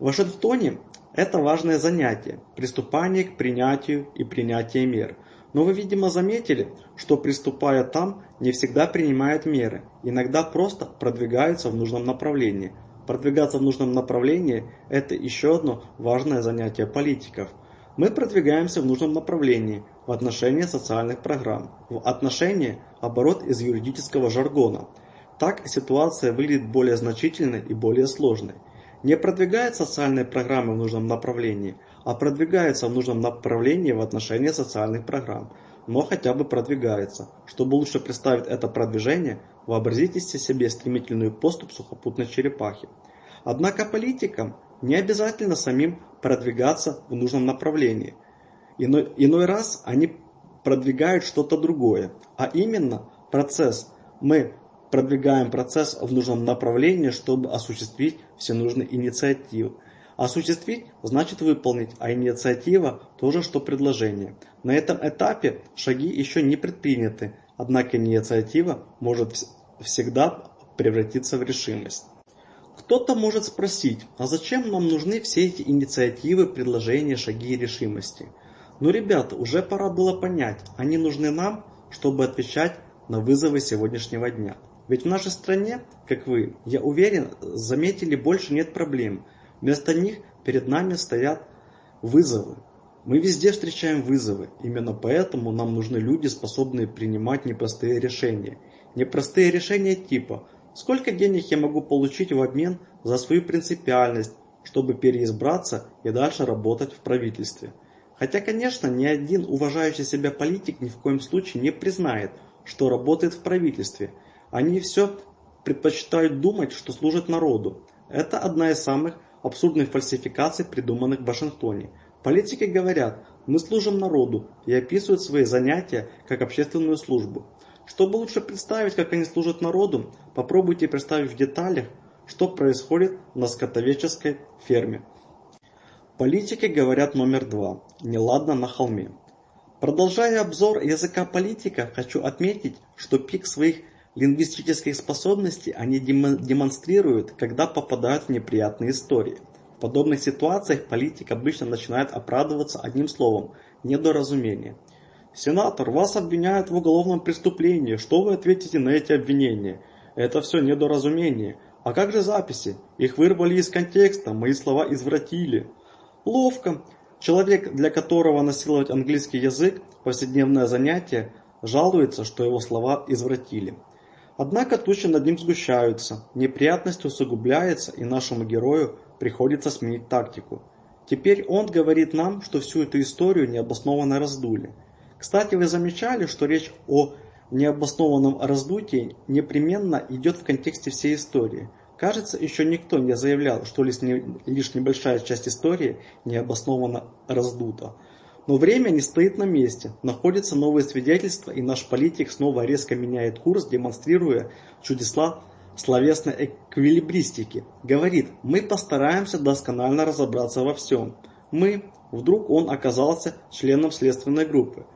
Speaker 1: В Вашингтоне это важное занятие – приступание к принятию и принятию мер – но вы, видимо, заметили, что приступая там, не всегда принимает меры, иногда просто продвигаются в нужном направлении. Продвигаться в нужном направлении – это еще одно важное занятие политиков. Мы продвигаемся в нужном направлении в отношении социальных программ, в отношении оборот из юридического жаргона. Так ситуация выглядит более значительной и более сложной. Не продвигает социальные программы в нужном направлении – а продвигается в нужном направлении в отношении социальных программ, но хотя бы продвигается. Чтобы лучше представить это продвижение, вообразите себе стремительную поступь сухопутной черепахи. Однако политикам не обязательно самим продвигаться в нужном направлении. Иной, иной раз они продвигают что-то другое, а именно процесс. Мы продвигаем процесс в нужном направлении, чтобы осуществить все нужные инициативы. А Осуществить значит выполнить, а инициатива то же, что предложение. На этом этапе шаги еще не предприняты, однако инициатива может всегда превратиться в решимость. Кто-то может спросить, а зачем нам нужны все эти инициативы, предложения, шаги и решимости? Ну, ребята, уже пора было понять, они нужны нам, чтобы отвечать на вызовы сегодняшнего дня. Ведь в нашей стране, как вы, я уверен, заметили, больше нет проблем – Вместо них перед нами стоят вызовы. Мы везде встречаем вызовы. Именно поэтому нам нужны люди, способные принимать непростые решения. Непростые решения типа «Сколько денег я могу получить в обмен за свою принципиальность, чтобы переизбраться и дальше работать в правительстве?» Хотя, конечно, ни один уважающий себя политик ни в коем случае не признает, что работает в правительстве. Они все предпочитают думать, что служат народу. Это одна из самых абсурдных фальсификаций, придуманных в Вашингтоне. Политики говорят, мы служим народу и описывают свои занятия как общественную службу. Чтобы лучше представить, как они служат народу, попробуйте представить в деталях, что происходит на скотовеческой ферме. Политики говорят номер два. Неладно на холме. Продолжая обзор языка политика, хочу отметить, что пик своих Лингвистические способности они демонстрируют, когда попадают в неприятные истории. В подобных ситуациях политик обычно начинает оправдываться одним словом – недоразумение. «Сенатор, вас обвиняют в уголовном преступлении. Что вы ответите на эти обвинения?» «Это все недоразумение. А как же записи? Их вырвали из контекста, мои слова извратили». «Ловко. Человек, для которого насиловать английский язык – повседневное занятие, жалуется, что его слова извратили». Однако тучи над ним сгущаются, неприятность усугубляется, и нашему герою приходится сменить тактику. Теперь он говорит нам, что всю эту историю необоснованно раздули. Кстати, вы замечали, что речь о необоснованном раздутии непременно идет в контексте всей истории. Кажется, еще никто не заявлял, что лишь небольшая часть истории необоснованно раздута. Но время не стоит на месте, находятся новые свидетельства, и наш политик снова резко меняет курс, демонстрируя чудесла словесной эквилибристики. Говорит, мы постараемся досконально разобраться во всем. Мы, вдруг он оказался членом следственной группы.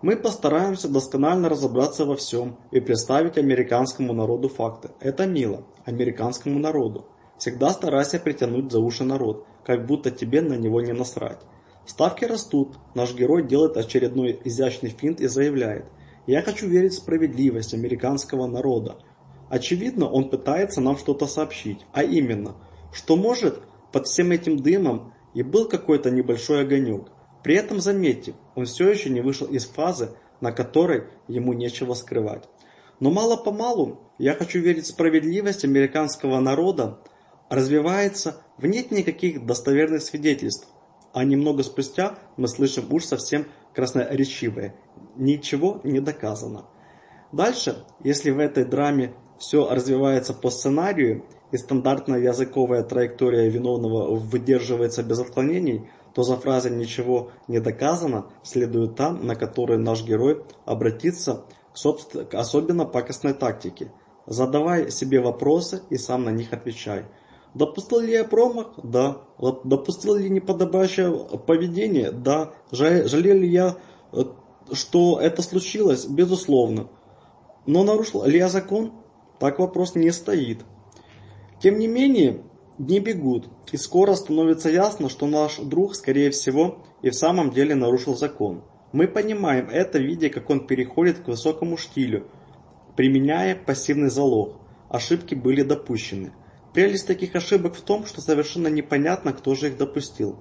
Speaker 1: Мы постараемся досконально разобраться во всем и представить американскому народу факты. Это мило, американскому народу. Всегда старайся притянуть за уши народ, как будто тебе на него не насрать. Ставки растут, наш герой делает очередной изящный финт и заявляет «Я хочу верить в справедливость американского народа». Очевидно, он пытается нам что-то сообщить, а именно, что может под всем этим дымом и был какой-то небольшой огонек. При этом, заметьте, он все еще не вышел из фазы, на которой ему нечего скрывать. Но мало-помалу, я хочу верить в справедливость американского народа, развивается в нет никаких достоверных свидетельств, а немного спустя мы слышим уж совсем красноречивое «Ничего не доказано». Дальше, если в этой драме все развивается по сценарию и стандартная языковая траектория виновного выдерживается без отклонений, то за фразой «ничего не доказано» следует та, на которую наш герой обратится к, собственно, к особенно пакостной тактике. Задавай себе вопросы и сам на них отвечай – Допустил ли я промах? Да. Допустил ли неподобающее поведение? Да. Жалел ли я, э, что это случилось? Безусловно. Но нарушил ли я закон? Так вопрос не стоит. Тем не менее, дни бегут, и скоро становится ясно, что наш друг, скорее всего, и в самом деле нарушил закон. Мы понимаем это, видя, как он переходит к высокому штилю, применяя пассивный залог. Ошибки были допущены – Прелесть таких ошибок в том, что совершенно непонятно, кто же их допустил.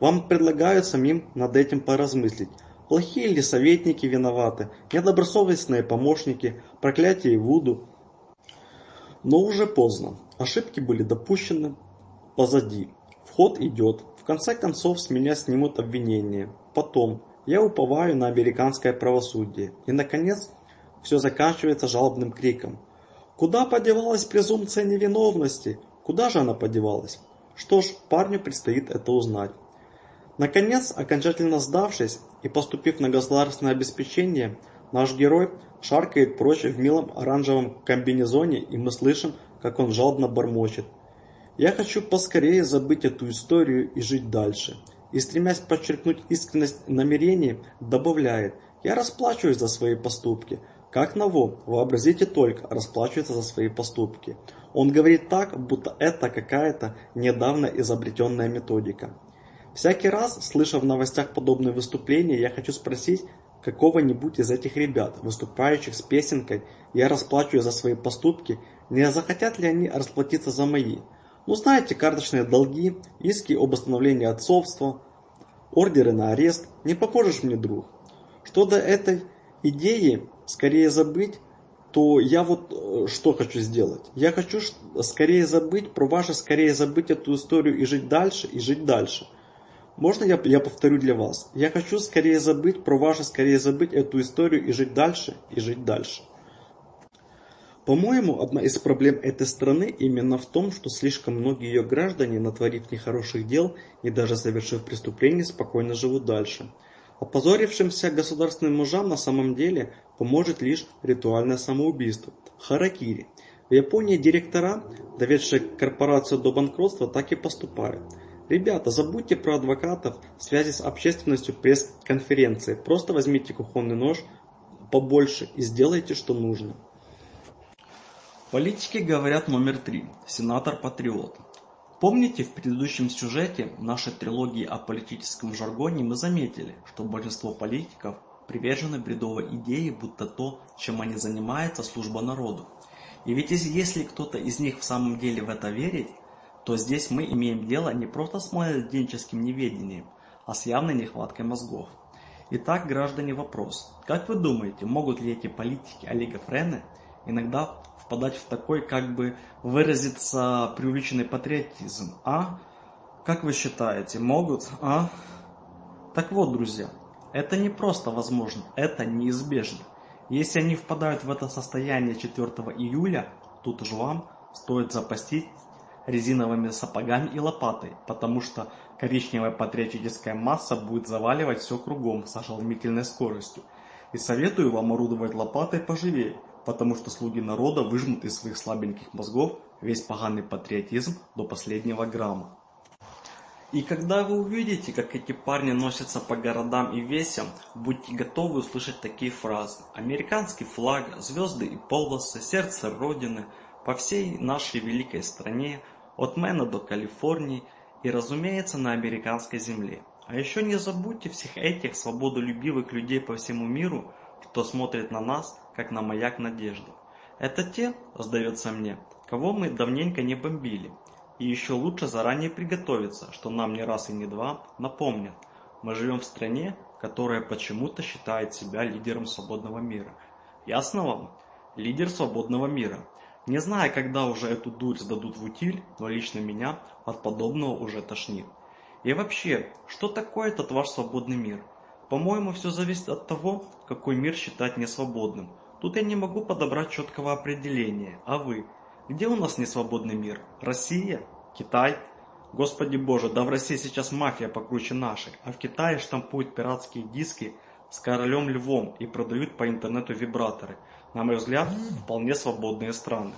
Speaker 1: Вам предлагают самим над этим поразмыслить. Плохие ли советники виноваты, недобросовестные помощники, проклятие Вуду. Но уже поздно. Ошибки были допущены позади. Вход идет. В конце концов с меня снимут обвинение. Потом я уповаю на американское правосудие. И наконец все заканчивается жалобным криком. Куда подевалась презумпция невиновности? Куда же она подевалась? Что ж, парню предстоит это узнать. Наконец, окончательно сдавшись и поступив на государственное обеспечение, наш герой шаркает прочь в милом оранжевом комбинезоне, и мы слышим, как он жалобно бормочет. «Я хочу поскорее забыть эту историю и жить дальше». И, стремясь подчеркнуть искренность намерений, добавляет «Я расплачиваюсь за свои поступки, как Наво, вообразите только, расплачивается за свои поступки. Он говорит так, будто это какая-то недавно изобретенная методика. Всякий раз, слыша в новостях подобные выступления, я хочу спросить какого-нибудь из этих ребят, выступающих с песенкой «Я расплачиваю за свои поступки», не захотят ли они расплатиться за мои? Ну знаете, карточные долги, иски об остановлении отцовства, ордеры на арест, не покажешь мне, друг. Что до этой идеи скорее забыть, то я вот э, что хочу сделать? Я хочу скорее забыть про ваше, скорее забыть эту историю и жить дальше, и жить дальше.
Speaker 3: Можно я, я повторю для вас? Я хочу скорее забыть про ваше, скорее забыть эту историю и жить дальше, и жить дальше. По-моему, одна из проблем этой страны именно в том, что слишком многие ее граждане, натворив нехороших дел и даже совершив преступление спокойно живут дальше. Опозорившимся государственным мужам на самом деле поможет лишь ритуальное самоубийство – харакири. В Японии директора, доведшие корпорацию до банкротства, так и поступают. Ребята, забудьте про адвокатов, связи с общественностью, пресс-конференции. Просто возьмите кухонный нож побольше и сделайте, что нужно.
Speaker 1: Политики говорят номер три. Сенатор-патриот. Помните, в предыдущем сюжете нашей трилогии о политическом жаргоне мы заметили, что большинство политиков привержены бредовой идее, будто то, чем они занимаются, служба народу. И ведь если кто-то из них в самом деле в это верит, то здесь мы имеем дело не просто с младенческим неведением, а с явной нехваткой мозгов. Итак, граждане, вопрос. Как вы думаете, могут ли эти политики олигофрены – иногда впадать в такой как бы выразиться, преувеличенный патриотизм. А? Как вы считаете, могут? А? Так вот, друзья, это не просто возможно, это неизбежно. Если они впадают в это состояние 4 июля, тут же вам стоит запастись резиновыми сапогами и лопатой, потому что коричневая патриотическая масса будет заваливать все кругом с ошеломительной скоростью. И советую вам орудовать лопатой поживее – потому что слуги народа выжмут из своих слабеньких мозгов весь поганый патриотизм до последнего грамма. И когда вы увидите, как эти парни носятся по городам и весям, будьте готовы услышать такие фразы. Американский флаг, звезды и полосы, сердце Родины, по всей нашей великой стране, от Мэна до Калифорнии и, разумеется, на американской земле. А еще не забудьте всех этих свободолюбивых людей по всему миру, кто смотрит на нас – как на маяк надежды. Это те, сдается мне, кого мы давненько не бомбили. И еще лучше заранее приготовиться, что нам не раз и не два напомнят. Мы живем в стране, которая почему-то считает себя лидером свободного мира. Ясно вам? Лидер свободного мира. Не знаю, когда уже эту дурь сдадут в утиль, но лично меня от подобного уже тошнит. И вообще, что такое этот ваш свободный мир? По-моему, все зависит от того, какой мир считать несвободным – Тут я не могу подобрать четкого определения. А вы? Где у нас несвободный мир? Россия? Китай? Господи боже, да в России сейчас мафия покруче нашей, а в Китае штампуют пиратские диски с королем львом и продают по интернету вибраторы. На мой взгляд, вполне свободные страны.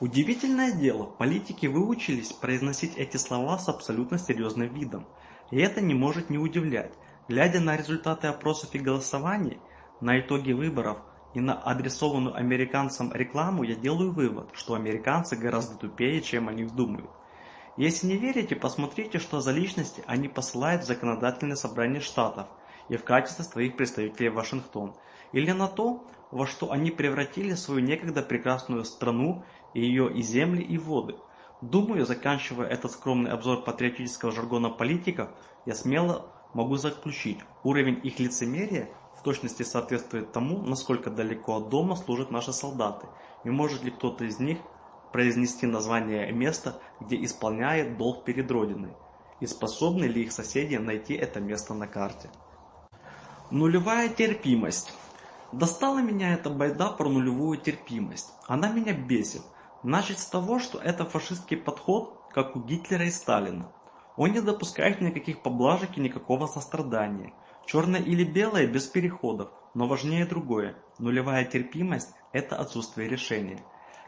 Speaker 1: Удивительное дело, политики выучились произносить эти слова с абсолютно серьезным видом. И это не может не удивлять. Глядя на результаты опросов и голосований – на итоге выборов и на адресованную американцам рекламу я делаю вывод, что американцы гораздо тупее, чем они думают. Если не верите, посмотрите, что за личности они посылают в законодательное собрание штатов и в качестве своих представителей в Вашингтон, или на то, во что они превратили свою некогда прекрасную страну, и ее и земли, и воды. Думаю, заканчивая этот скромный обзор патриотического жаргона политиков, я смело могу заключить, уровень их лицемерия точности соответствует тому, насколько далеко от дома служат наши солдаты, и может ли кто-то из них произнести название места, где исполняет долг перед Родиной, и способны ли их соседи найти это место на карте. Нулевая терпимость. Достала меня эта байда про нулевую терпимость. Она меня бесит. Начать с того, что это фашистский подход, как у Гитлера и Сталина. Он не допускает никаких поблажек и никакого сострадания – Черное или белое без переходов, но важнее другое. Нулевая терпимость – это отсутствие решения.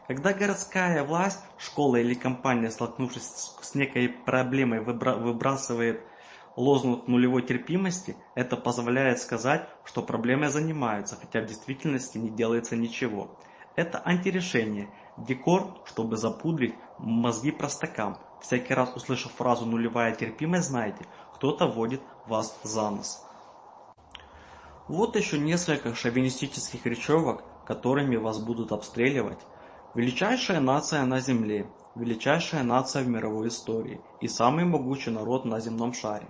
Speaker 1: Когда городская власть, школа или компания, столкнувшись с некой проблемой, выбрасывает лозунг нулевой терпимости, это позволяет сказать, что проблемой занимаются, хотя в действительности не делается ничего. Это антирешение, декор, чтобы запудрить мозги простакам. Всякий раз услышав фразу «нулевая терпимость», знаете, кто-то водит вас за нос. Вот еще несколько шовинистических речевок, которыми вас будут обстреливать. Величайшая нация на Земле, величайшая нация в мировой истории и самый могучий народ на земном шаре.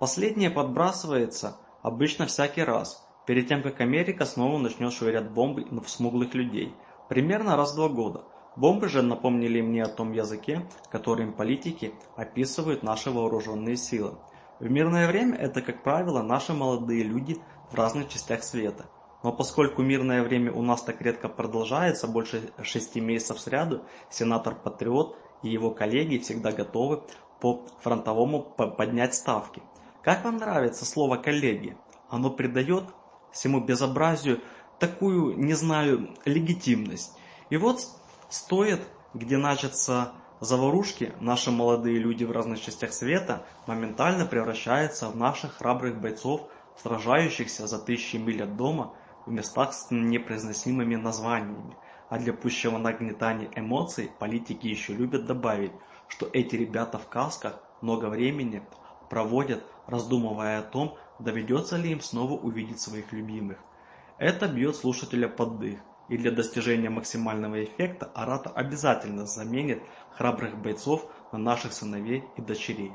Speaker 1: Последнее подбрасывается обычно всякий раз, перед тем, как Америка снова начнет швырять бомбы в смуглых людей. Примерно раз в два года. Бомбы же напомнили мне о том языке, которым политики описывают наши вооруженные силы. В мирное время это, как правило, наши молодые люди – в разных частях света. Но поскольку мирное время у нас так редко продолжается, больше шести месяцев сряду, сенатор Патриот и его коллеги всегда готовы по фронтовому поднять ставки. Как вам нравится слово «коллеги»? Оно придает всему безобразию такую, не знаю, легитимность. И вот стоит, где начатся заварушки, наши молодые люди в разных частях света моментально превращаются в наших храбрых бойцов сражающихся за тысячи миль от дома в местах с непроизносимыми названиями. А для пущего нагнетания эмоций политики еще любят добавить, что эти ребята в касках много времени проводят, раздумывая о том, доведется ли им снова увидеть своих любимых. Это бьет слушателя под дых, и для достижения максимального эффекта Арата обязательно заменит храбрых бойцов на наших сыновей и дочерей.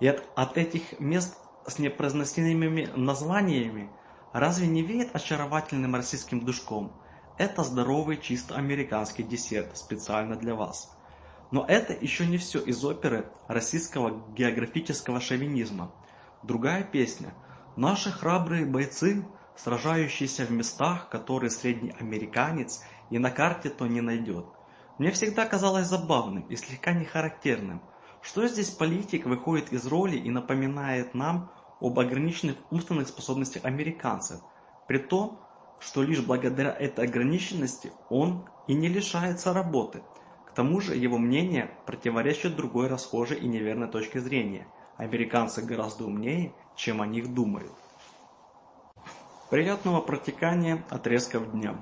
Speaker 1: И от, от этих мест с непроизносимыми названиями, разве не веет очаровательным российским душком? Это здоровый чисто американский десерт специально для вас. Но это еще не все из оперы российского географического шовинизма. Другая песня. Наши храбрые бойцы, сражающиеся в местах, которые средний американец и на карте то не найдет. Мне всегда казалось забавным и слегка нехарактерным, что здесь политик выходит из роли и напоминает нам об ограниченных умственных способностях американцев, при том, что лишь благодаря этой ограниченности он и не лишается работы. К тому же его мнение противоречит другой расхожей и неверной точке зрения. Американцы гораздо умнее, чем о них думают. Приятного протекания отрезков дня.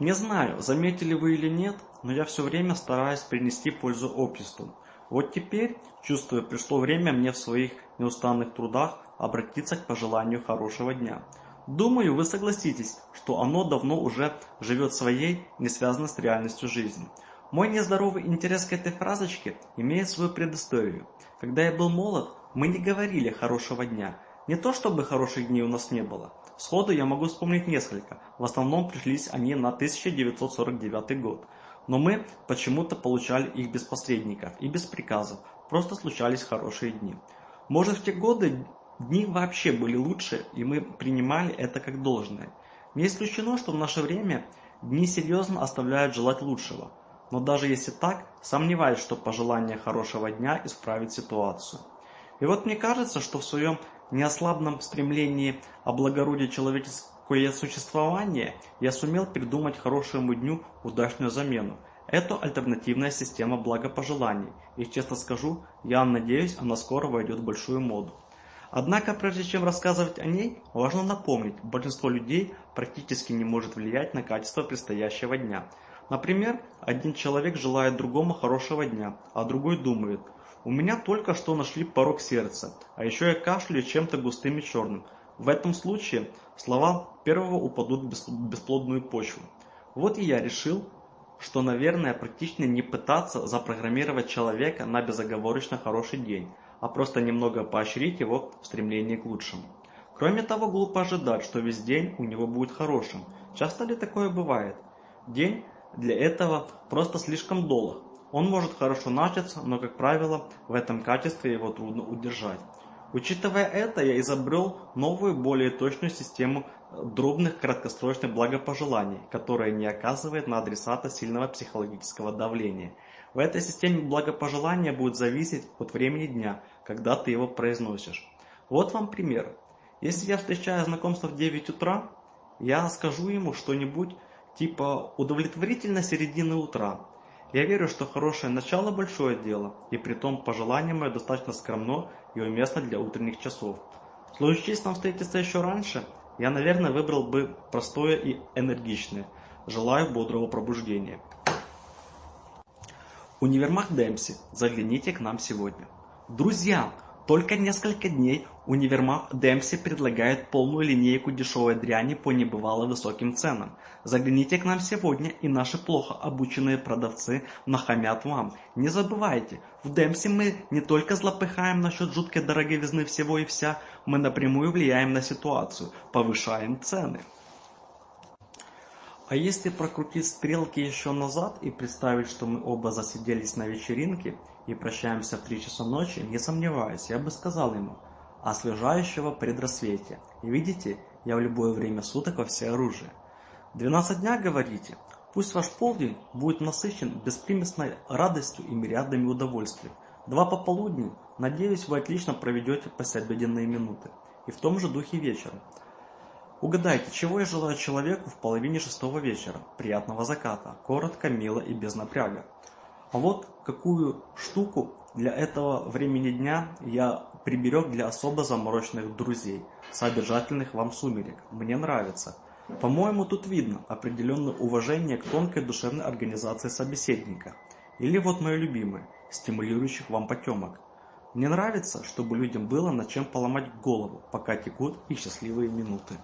Speaker 1: Не знаю, заметили вы или нет, но я все время стараюсь принести пользу обществу. Вот теперь, чувствуя, пришло время мне в своих неустанных трудах обратиться к пожеланию хорошего дня. Думаю, вы согласитесь, что оно давно уже живет своей, не связанной с реальностью жизни. Мой нездоровый интерес к этой фразочке имеет свою предысторию. Когда я был молод, мы не говорили «хорошего дня». Не то чтобы хороших дней у нас не было. Сходу я могу вспомнить несколько, в основном пришлись они на 1949 год – но мы почему-то получали их без посредников и без приказов, просто случались хорошие дни. Может в те годы дни вообще были лучше, и мы принимали это как должное. Не исключено, что в наше время дни серьезно оставляют желать лучшего. Но даже если так, сомневаюсь, что пожелание хорошего дня исправит ситуацию. И вот мне кажется, что в своем неослабном стремлении облагородить человеческий Коли кое существование я сумел придумать хорошему дню удачную замену. Это альтернативная система благопожеланий, и честно скажу, я надеюсь, она скоро войдет в большую моду. Однако, прежде чем рассказывать о ней, важно напомнить, большинство людей практически не может влиять на качество предстоящего дня. Например, один человек желает другому хорошего дня, а другой думает, у меня только что нашли порог сердца, а еще я кашляю чем-то густым и черным. В этом случае слова первого упадут бесплодную почву. Вот и я решил, что, наверное, практично не пытаться запрограммировать человека на безоговорочно хороший день, а просто немного поощрить его в стремлении к лучшему. Кроме того, глупо ожидать, что весь день у него будет хорошим. Часто ли такое бывает? День для этого просто слишком долг. Он может хорошо начаться, но, как правило, в этом качестве его трудно удержать. Учитывая это, я изобрел новую, более точную систему дробных краткосрочных благопожеланий, которые не оказывает на адресата сильного психологического давления. В этой системе благопожелания будет зависеть от времени дня, когда ты его произносишь. Вот вам пример. Если я встречаю знакомство в 9 утра, я скажу ему что-нибудь типа «удовлетворительно середины утра». Я верю, что хорошее начало – большое дело, и при том пожелание мое достаточно скромно и уместно для утренних часов. Случись нам встретиться еще раньше – я, наверное, выбрал бы простое и энергичное. Желаю бодрого пробуждения. Универмаг Дэмси, загляните к нам сегодня. Друзья, только несколько дней универмаг Дэмпси предлагает полную линейку дешевой дряни по небывало высоким ценам. Загляните к нам сегодня, и наши плохо обученные продавцы нахамят вам. Не забывайте, в Дэмпси мы не только злопыхаем насчет жуткой дороговизны всего и вся, мы напрямую влияем на ситуацию, повышаем цены. А если прокрутить стрелки еще назад и представить, что мы оба засиделись на вечеринке – и прощаемся в три часа ночи, не сомневаюсь, я бы сказал ему «О пред рассвете. И видите, я в любое время суток во все оружие. 12 дня, говорите, пусть ваш полдень будет насыщен беспримесной радостью и мириадами удовольствий. Два пополудни, надеюсь, вы отлично проведете послеобеденные минуты. И в том же духе вечером. Угадайте, чего я желаю человеку в половине шестого вечера? Приятного заката, коротко, мило и без напряга. А вот какую штуку для этого времени дня я приберег для особо заморочных друзей, содержательных вам сумерек. Мне нравится. По-моему, тут видно определенное уважение к тонкой душевной организации собеседника. Или вот мое любимое, стимулирующих вам потемок. Мне нравится, чтобы людям было над чем поломать голову, пока текут их счастливые минуты.